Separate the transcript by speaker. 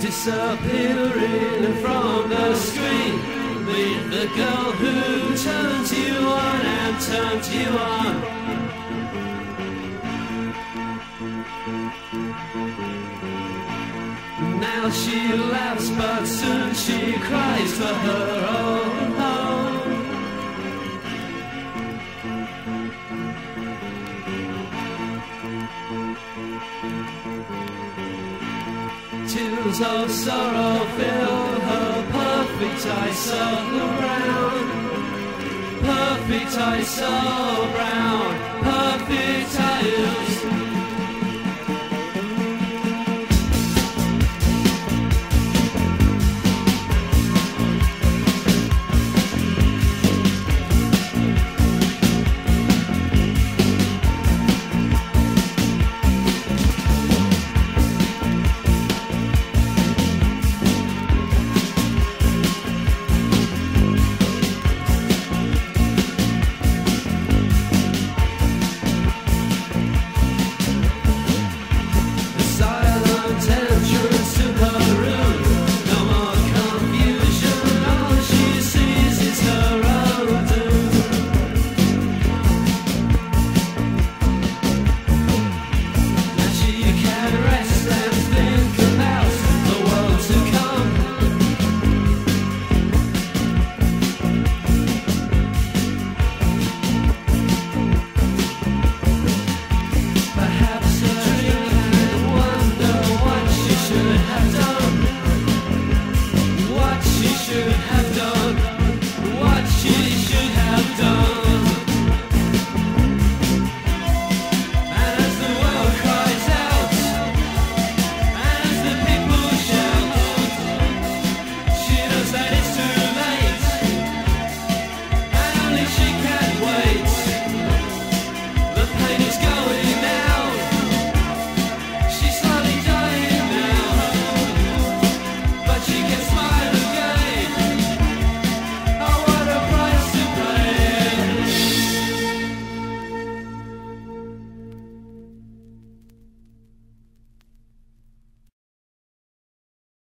Speaker 1: disappearing from the screen. Meet the girl who turns you on and turns you on. Now she laughs, but soon she cries for her own Tears of sorrow fill her perfect eyes so brown. Perfect eyes so brown.